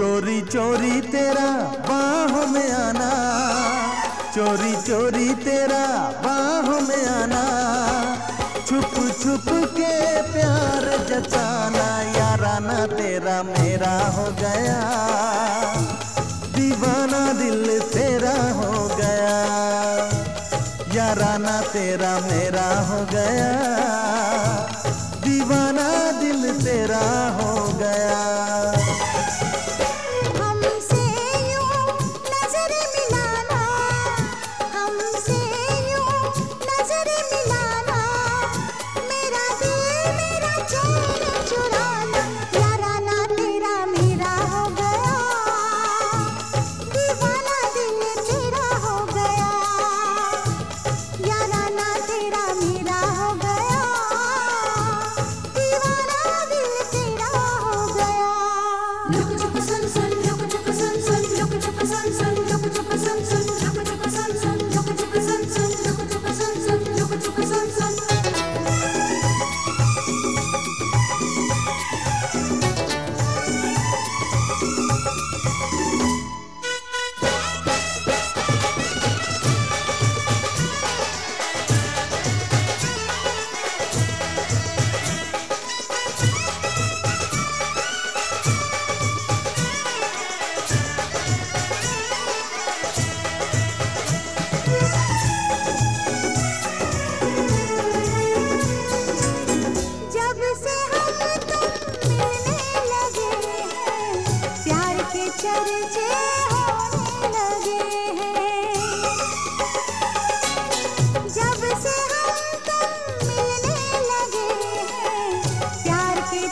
चोरी चोरी तेरा बाह में आना। चोरी चोरी तेरा बाह में आना। छुप छुप के प्यार जताना याराना तेरा मेरा हो गया। दीवाना दिल तेरा हो गया। याराना तेरा मेरा हो गया। दीवाना दिल तेरा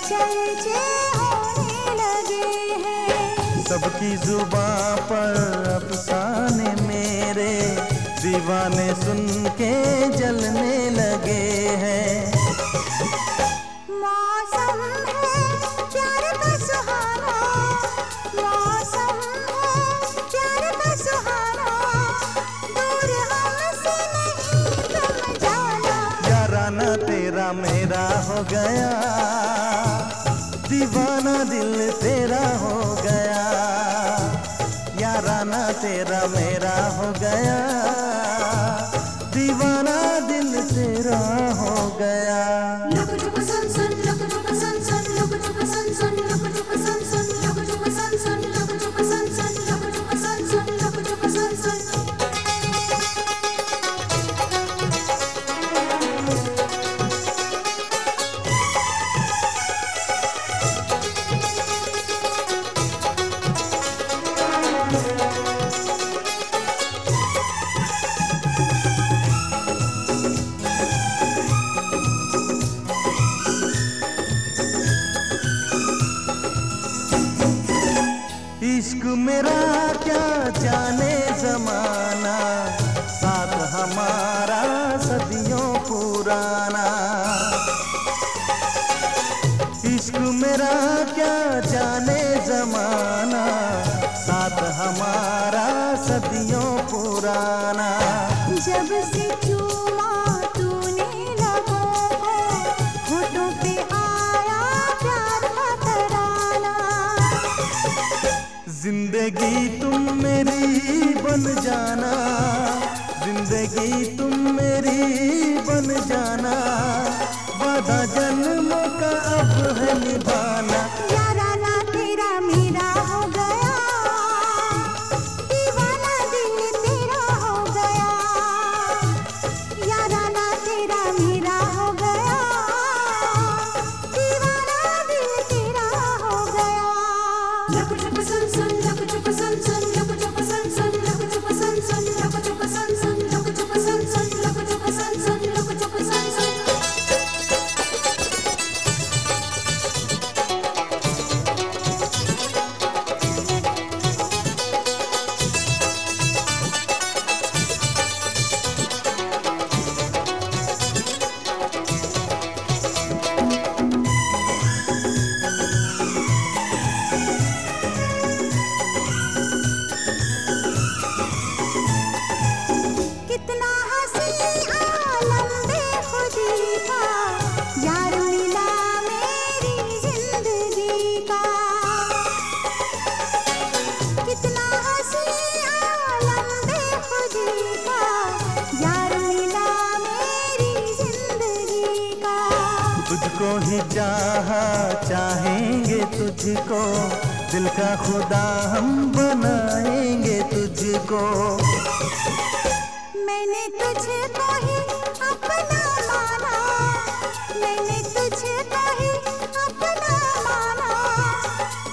चर्चे होने लगे हैं। सबकी जुबा पर अफसाने मेरे दीवाने सुन के जलने लगे हैं। मौसम है प्यार का सुहाना मौसम है प्यार का सुहाना दूर हमसे नहीं तो तुम जाना तेरा मेरा हो गया दीवाना दिल तेरा हो गया याराना तेरा मेरा हो गया। इश्क मेरा क्या जाने जमाना? साथ हमारा सदियों पुराना। इश्क मेरा क्या ज़िंदगी तुम मेरी बन जाना। ज़िंदगी तुम मेरी बन जाना। वादा जन्म का अब है निभाना। ही चाहा चाहेंगे तुझको। दिल का खुदा हम बनाएँगे तुझको। मैंने तुझको ही अपना माना। मैंने तुझको ही अपना माना।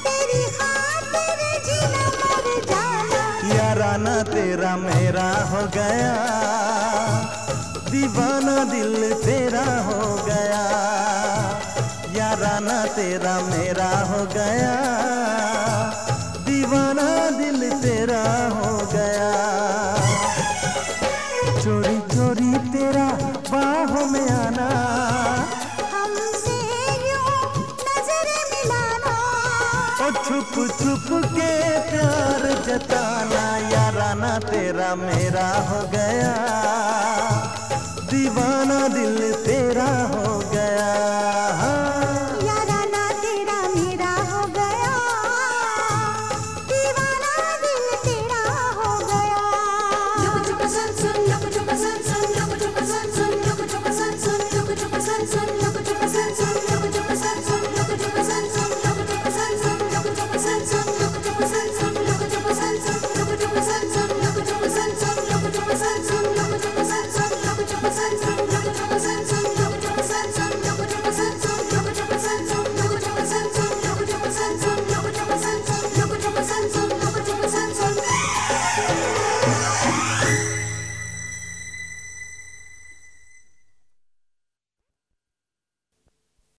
तेरी खातिर जीना मर जाना। याराना तेरा मेरा हो गया। दीवाना दिल तेरा हो गया। याराना तेरा मेरा हो गया। दीवाना दिल तेरा हो गया। चोरी चोरी तेरा बाहों में आना। हमसे यूँ नज़र मिलाना। छुप छुप के प्यार जताना। याराना तेरा मेरा हो गया। दीवाना दिल तेरा हो गया।